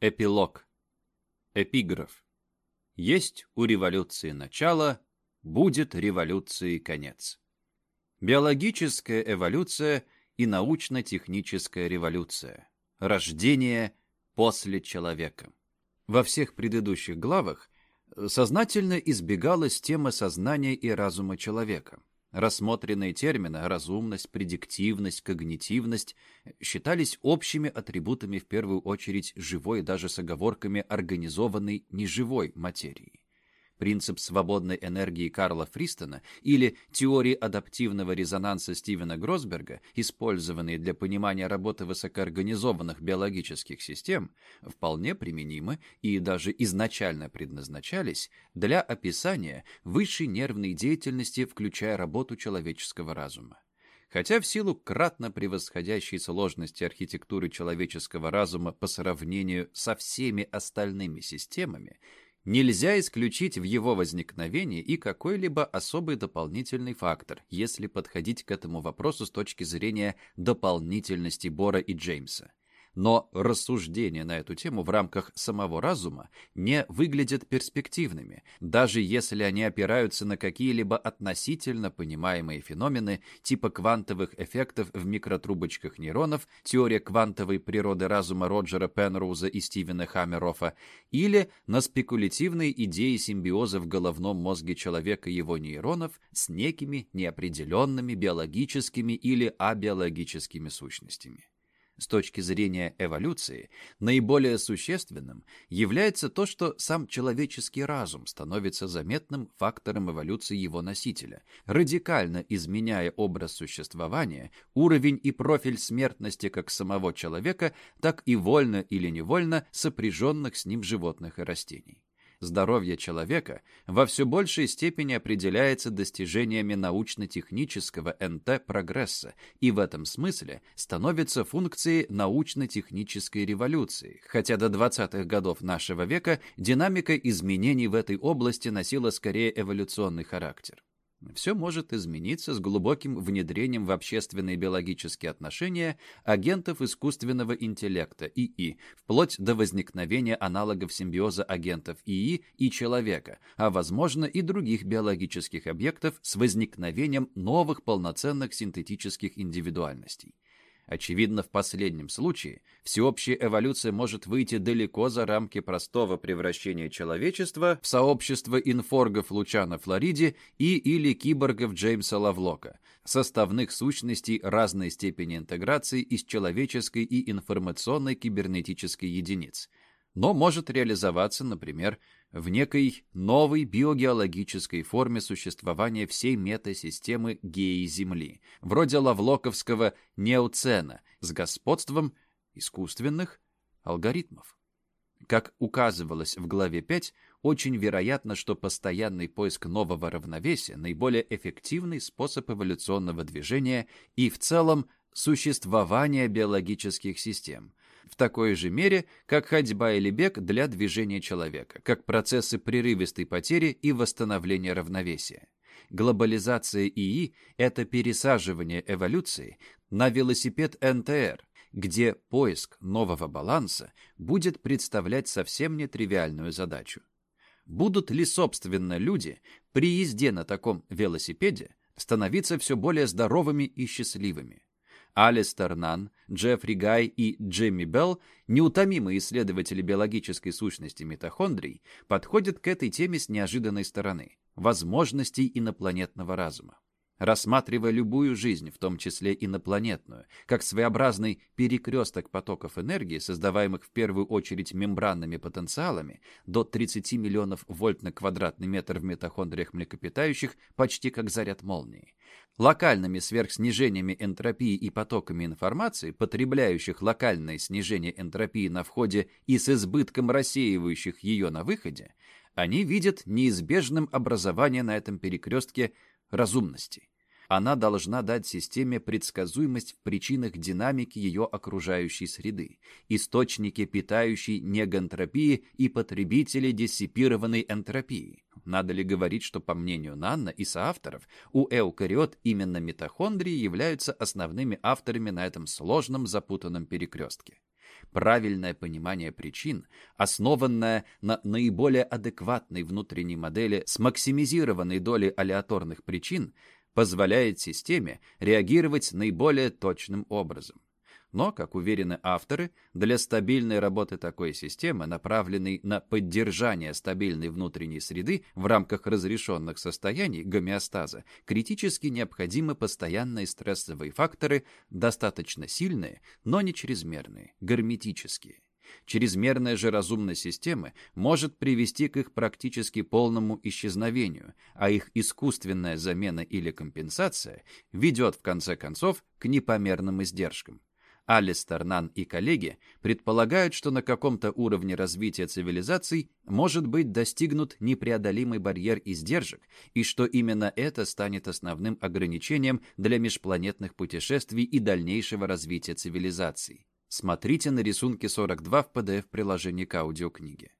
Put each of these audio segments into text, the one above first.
Эпилог. Эпиграф. Есть у революции начало, будет революции конец. Биологическая эволюция и научно-техническая революция. Рождение после человека. Во всех предыдущих главах сознательно избегалась тема сознания и разума человека. Рассмотренные термины «разумность», «предиктивность», «когнитивность» считались общими атрибутами в первую очередь живой даже с оговорками организованной неживой материи принцип свободной энергии Карла Фристона или теории адаптивного резонанса Стивена Гросберга, использованные для понимания работы высокоорганизованных биологических систем, вполне применимы и даже изначально предназначались для описания высшей нервной деятельности, включая работу человеческого разума. Хотя в силу кратно превосходящей сложности архитектуры человеческого разума по сравнению со всеми остальными системами, Нельзя исключить в его возникновении и какой-либо особый дополнительный фактор, если подходить к этому вопросу с точки зрения дополнительности Бора и Джеймса но рассуждения на эту тему в рамках самого разума не выглядят перспективными, даже если они опираются на какие-либо относительно понимаемые феномены типа квантовых эффектов в микротрубочках нейронов, теория квантовой природы разума Роджера Пенроуза и Стивена Хаммерофа, или на спекулятивные идеи симбиоза в головном мозге человека и его нейронов с некими неопределенными биологическими или абиологическими сущностями. С точки зрения эволюции, наиболее существенным является то, что сам человеческий разум становится заметным фактором эволюции его носителя, радикально изменяя образ существования, уровень и профиль смертности как самого человека, так и вольно или невольно сопряженных с ним животных и растений здоровье человека во все большей степени определяется достижениями научно-технического НТ-прогресса и в этом смысле становится функцией научно-технической революции, хотя до 20-х годов нашего века динамика изменений в этой области носила скорее эволюционный характер. Все может измениться с глубоким внедрением в общественные биологические отношения агентов искусственного интеллекта ИИ, вплоть до возникновения аналогов симбиоза агентов ИИ и человека, а возможно и других биологических объектов с возникновением новых полноценных синтетических индивидуальностей. Очевидно, в последнем случае всеобщая эволюция может выйти далеко за рамки простого превращения человечества в сообщество инфоргов Луча на Флориде и или киборгов Джеймса Лавлока, составных сущностей разной степени интеграции из человеческой и информационной кибернетической единиц, но может реализоваться, например, в некой новой биогеологической форме существования всей метасистемы геи Земли, вроде лавлоковского неоцена с господством искусственных алгоритмов. Как указывалось в главе 5, очень вероятно, что постоянный поиск нового равновесия – наиболее эффективный способ эволюционного движения и в целом существования биологических систем, в такой же мере, как ходьба или бег для движения человека, как процессы прерывистой потери и восстановления равновесия. Глобализация ИИ – это пересаживание эволюции на велосипед НТР, где поиск нового баланса будет представлять совсем нетривиальную задачу. Будут ли, собственно, люди при езде на таком велосипеде становиться все более здоровыми и счастливыми? Алистер Нан, Джеффри Гай и Джимми Белл, неутомимые исследователи биологической сущности митохондрий, подходят к этой теме с неожиданной стороны – возможностей инопланетного разума рассматривая любую жизнь, в том числе инопланетную, как своеобразный перекресток потоков энергии, создаваемых в первую очередь мембранными потенциалами, до 30 миллионов вольт на квадратный метр в митохондриях млекопитающих, почти как заряд молнии. Локальными сверхснижениями энтропии и потоками информации, потребляющих локальное снижение энтропии на входе и с избытком рассеивающих ее на выходе, они видят неизбежным образование на этом перекрестке разумности. Она должна дать системе предсказуемость в причинах динамики ее окружающей среды, источники питающей негантропии и потребители диссипированной энтропии. Надо ли говорить, что, по мнению Нанна и соавторов, у эукариот именно митохондрии являются основными авторами на этом сложном запутанном перекрестке? Правильное понимание причин, основанное на наиболее адекватной внутренней модели с максимизированной долей алиаторных причин, позволяет системе реагировать наиболее точным образом. Но, как уверены авторы, для стабильной работы такой системы, направленной на поддержание стабильной внутренней среды в рамках разрешенных состояний гомеостаза, критически необходимы постоянные стрессовые факторы, достаточно сильные, но не чрезмерные, герметические. Чрезмерная же разумность системы может привести к их практически полному исчезновению, а их искусственная замена или компенсация ведет, в конце концов, к непомерным издержкам. Алистер, Нан и коллеги предполагают, что на каком-то уровне развития цивилизаций может быть достигнут непреодолимый барьер издержек, и что именно это станет основным ограничением для межпланетных путешествий и дальнейшего развития цивилизаций. Смотрите на рисунке 42 в PDF-приложении к аудиокниге.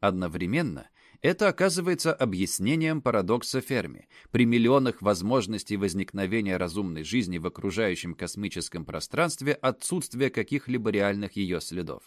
Одновременно – это оказывается объяснением парадокса Ферми. При миллионах возможностей возникновения разумной жизни в окружающем космическом пространстве отсутствие каких-либо реальных ее следов.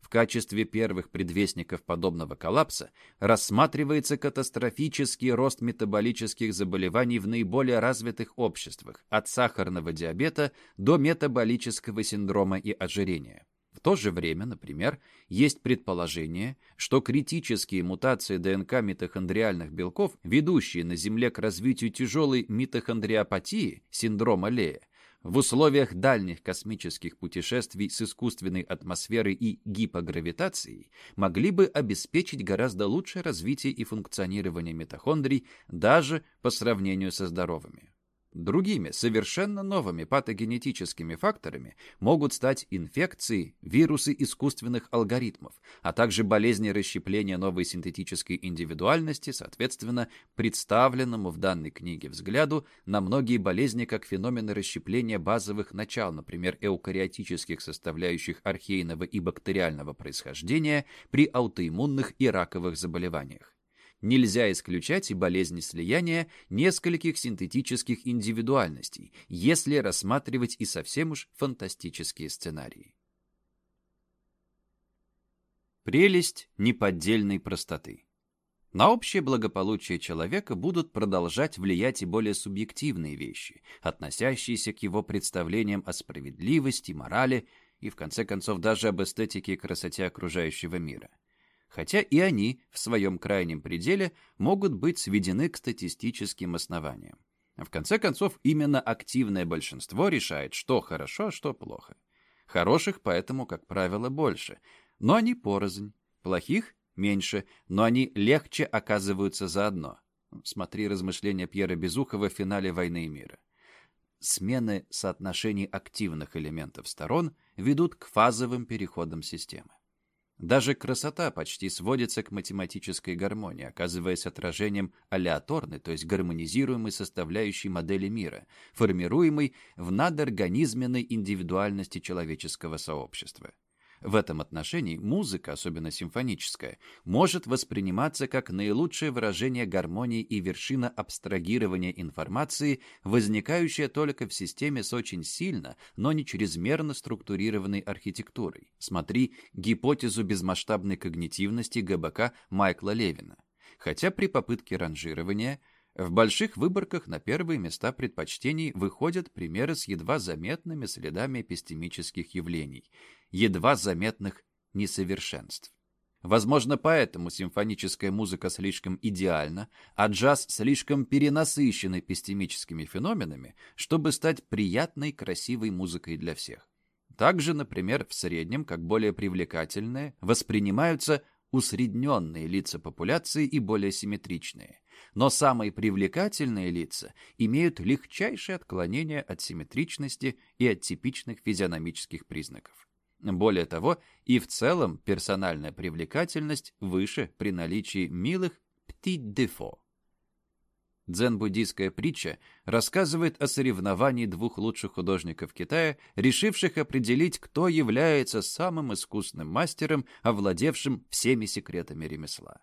В качестве первых предвестников подобного коллапса рассматривается катастрофический рост метаболических заболеваний в наиболее развитых обществах, от сахарного диабета до метаболического синдрома и ожирения. То же время, например, есть предположение, что критические мутации ДНК митохондриальных белков, ведущие на Земле к развитию тяжелой митохондриопатии, синдрома Лея, в условиях дальних космических путешествий с искусственной атмосферой и гипогравитацией могли бы обеспечить гораздо лучшее развитие и функционирование митохондрий даже по сравнению со здоровыми. Другими, совершенно новыми патогенетическими факторами могут стать инфекции, вирусы искусственных алгоритмов, а также болезни расщепления новой синтетической индивидуальности, соответственно, представленному в данной книге взгляду на многие болезни как феномены расщепления базовых начал, например, эукариотических составляющих архейного и бактериального происхождения при аутоиммунных и раковых заболеваниях нельзя исключать и болезни слияния нескольких синтетических индивидуальностей, если рассматривать и совсем уж фантастические сценарии. Прелесть неподдельной простоты. На общее благополучие человека будут продолжать влиять и более субъективные вещи, относящиеся к его представлениям о справедливости, морали и, в конце концов, даже об эстетике и красоте окружающего мира хотя и они в своем крайнем пределе могут быть сведены к статистическим основаниям. В конце концов, именно активное большинство решает, что хорошо, а что плохо. Хороших поэтому, как правило, больше, но они порознь. Плохих — меньше, но они легче оказываются заодно. Смотри размышления Пьера Безухова в финале «Войны и мира». Смены соотношений активных элементов сторон ведут к фазовым переходам системы. Даже красота почти сводится к математической гармонии, оказываясь отражением алеаторной, то есть гармонизируемой составляющей модели мира, формируемой в надорганизменной индивидуальности человеческого сообщества. В этом отношении музыка, особенно симфоническая, может восприниматься как наилучшее выражение гармонии и вершина абстрагирования информации, возникающая только в системе с очень сильно, но не чрезмерно структурированной архитектурой. Смотри гипотезу безмасштабной когнитивности ГБК Майкла Левина. Хотя при попытке ранжирования – в больших выборках на первые места предпочтений выходят примеры с едва заметными следами эпистемических явлений, едва заметных несовершенств. Возможно, поэтому симфоническая музыка слишком идеальна, а джаз слишком перенасыщен эпистемическими феноменами, чтобы стать приятной, красивой музыкой для всех. Также, например, в среднем, как более привлекательные, воспринимаются усредненные лица популяции и более симметричные. Но самые привлекательные лица имеют легчайшее отклонение от симметричности и от типичных физиономических признаков. Более того, и в целом персональная привлекательность выше при наличии милых petit défaut. Дзен-буддийская притча рассказывает о соревновании двух лучших художников Китая, решивших определить, кто является самым искусным мастером, овладевшим всеми секретами ремесла.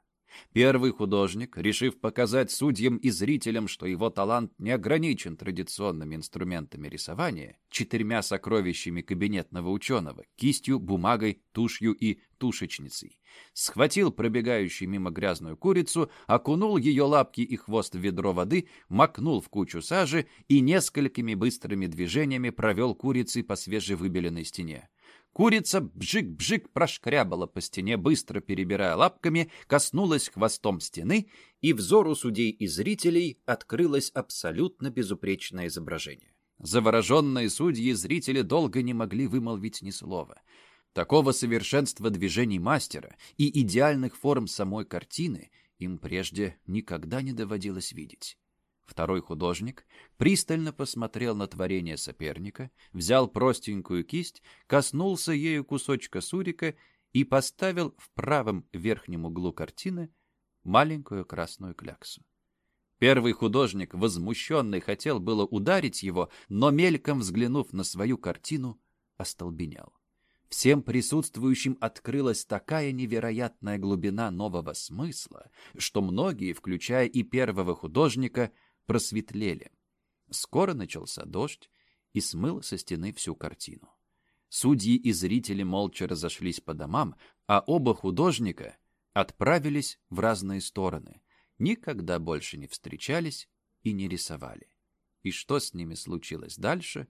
Первый художник, решив показать судьям и зрителям, что его талант не ограничен традиционными инструментами рисования, четырьмя сокровищами кабинетного ученого, кистью, бумагой, тушью и тушечницей, схватил пробегающую мимо грязную курицу, окунул ее лапки и хвост в ведро воды, макнул в кучу сажи и несколькими быстрыми движениями провел курицей по свежевыбеленной стене. Курица бжик-бжик прошкрябала по стене, быстро перебирая лапками, коснулась хвостом стены, и взору судей и зрителей открылось абсолютно безупречное изображение. Завороженные судьи и зрители долго не могли вымолвить ни слова. Такого совершенства движений мастера и идеальных форм самой картины им прежде никогда не доводилось видеть. Второй художник пристально посмотрел на творение соперника, взял простенькую кисть, коснулся ею кусочка сурика и поставил в правом верхнем углу картины маленькую красную кляксу. Первый художник, возмущенный, хотел было ударить его, но мельком взглянув на свою картину, остолбенел. Всем присутствующим открылась такая невероятная глубина нового смысла, что многие, включая и первого художника, просветлели. Скоро начался дождь и смыл со стены всю картину. Судьи и зрители молча разошлись по домам, а оба художника отправились в разные стороны, никогда больше не встречались и не рисовали. И что с ними случилось дальше,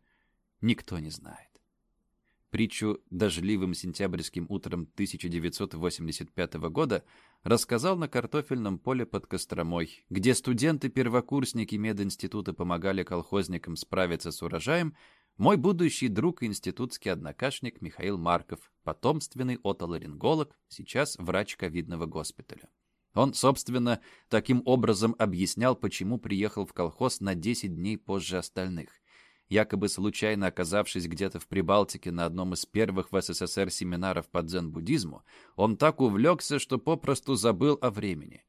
никто не знает. Притчу «Дождливым сентябрьским утром 1985 года» рассказал на картофельном поле под Костромой, где студенты-первокурсники мединститута помогали колхозникам справиться с урожаем, мой будущий друг и институтский однокашник Михаил Марков, потомственный отоларинголог, сейчас врач ковидного госпиталя. Он, собственно, таким образом объяснял, почему приехал в колхоз на 10 дней позже остальных якобы случайно оказавшись где-то в Прибалтике на одном из первых в СССР семинаров по дзен-буддизму, он так увлекся, что попросту забыл о времени.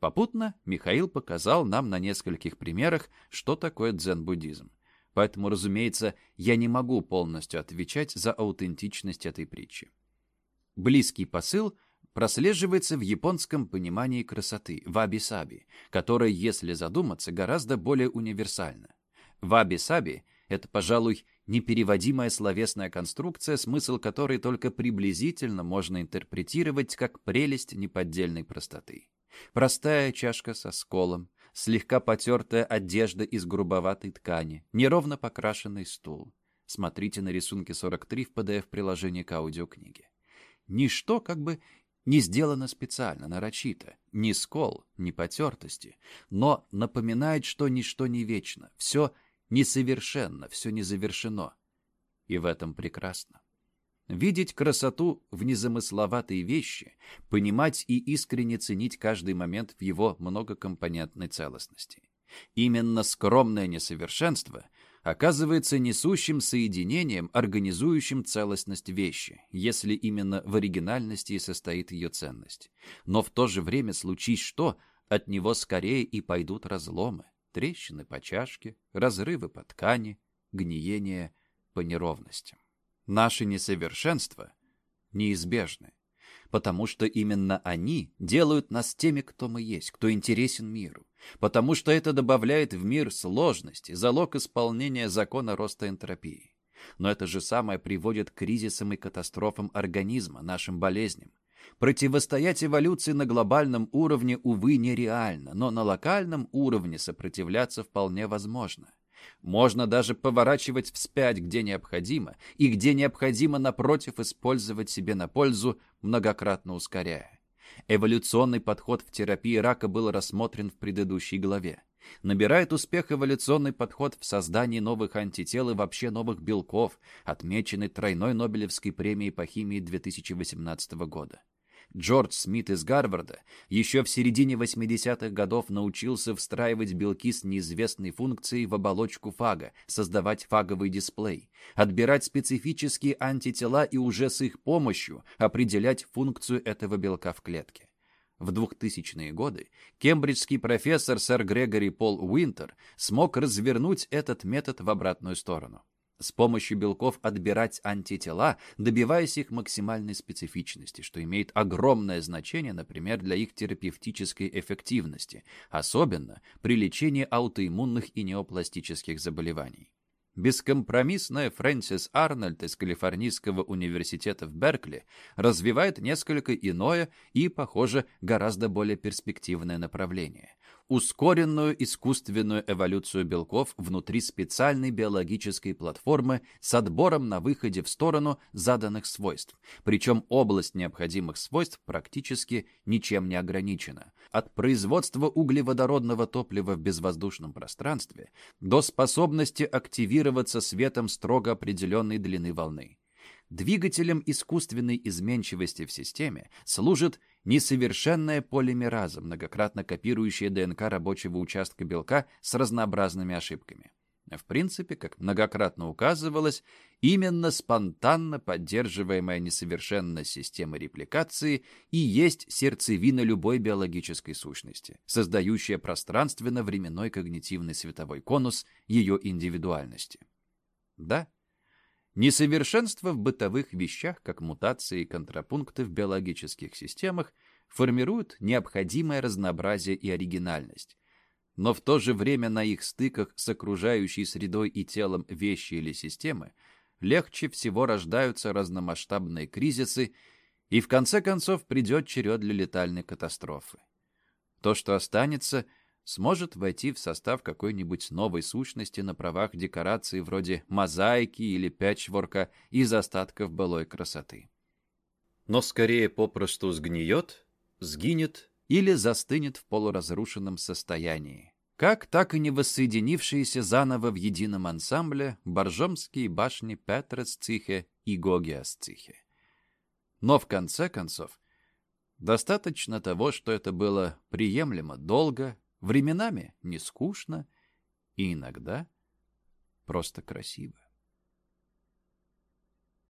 Попутно Михаил показал нам на нескольких примерах, что такое дзен-буддизм. Поэтому, разумеется, я не могу полностью отвечать за аутентичность этой притчи. Близкий посыл прослеживается в японском понимании красоты, ваби-саби, которое, если задуматься, гораздо более универсально. Ваби-саби это, пожалуй, непереводимая словесная конструкция, смысл которой только приблизительно можно интерпретировать как прелесть неподдельной простоты. Простая чашка со сколом, слегка потертая одежда из грубоватой ткани, неровно покрашенный стул. Смотрите на рисунке 43 в PDF-приложении к аудиокниге. Ничто как бы не сделано специально, нарочито. Ни скол, ни потертости. Но напоминает, что ничто не вечно. Все несовершенно, все не завершено. И в этом прекрасно. Видеть красоту в незамысловатой вещи, понимать и искренне ценить каждый момент в его многокомпонентной целостности. Именно скромное несовершенство оказывается несущим соединением, организующим целостность вещи, если именно в оригинальности и состоит ее ценность. Но в то же время случись что, от него скорее и пойдут разломы трещины по чашке, разрывы по ткани, гниение по неровностям. Наши несовершенства неизбежны, потому что именно они делают нас теми, кто мы есть, кто интересен миру, потому что это добавляет в мир сложности, залог исполнения закона роста энтропии. Но это же самое приводит к кризисам и катастрофам организма, нашим болезням. Противостоять эволюции на глобальном уровне, увы, нереально, но на локальном уровне сопротивляться вполне возможно. Можно даже поворачивать вспять, где необходимо, и где необходимо, напротив, использовать себе на пользу, многократно ускоряя. Эволюционный подход в терапии рака был рассмотрен в предыдущей главе. Набирает успех эволюционный подход в создании новых антител и вообще новых белков, отмеченный тройной Нобелевской премией по химии 2018 года. Джордж Смит из Гарварда еще в середине 80-х годов научился встраивать белки с неизвестной функцией в оболочку фага, создавать фаговый дисплей, отбирать специфические антитела и уже с их помощью определять функцию этого белка в клетке. В 2000-е годы кембриджский профессор сэр Грегори Пол Уинтер смог развернуть этот метод в обратную сторону. с помощью белков отбирать антитела, добиваясь их максимальной специфичности, что имеет огромное значение, например, для их терапевтической эффективности, особенно при лечении аутоиммунных и неопластических заболеваний. Бескомпромиссная Фрэнсис Арнольд из Калифорнийского университета в Беркли развивает несколько иное и, похоже, гораздо более перспективное направление ускоренную искусственную эволюцию белков внутри специальной биологической платформы с отбором на выходе в сторону заданных свойств. Причем область необходимых свойств практически ничем не ограничена. От производства углеводородного топлива в безвоздушном пространстве до способности активироваться светом строго определенной длины волны. Двигателем искусственной изменчивости в системе служит несовершенная полимераза, многократно копирующая ДНК рабочего участка белка с разнообразными ошибками. В принципе, как многократно указывалось, именно спонтанно поддерживаемая несовершенная система репликации и есть сердцевина любой биологической сущности, создающая пространственно-временной когнитивный световой конус ее индивидуальности. Да, Несовершенство в бытовых вещах, как мутации и контрапункты в биологических системах, формируют необходимое разнообразие и оригинальность. Но в то же время на их стыках с окружающей средой и телом вещи или системы легче всего рождаются разномасштабные кризисы, и в конце концов придет черед для летальной катастрофы. То, что останется – сможет войти в состав какой-нибудь новой сущности на правах декорации вроде мозаики или пятчворка из остатков былой красоты. Но скорее попросту сгниет, сгинет или застынет в полуразрушенном состоянии. Как так и не воссоединившиеся заново в едином ансамбле боржомские башни Петресцихе и Гогиасцихе. Но в конце концов, достаточно того, что это было приемлемо долго, временами не скучно и иногда просто красиво.